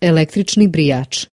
Električni brijač.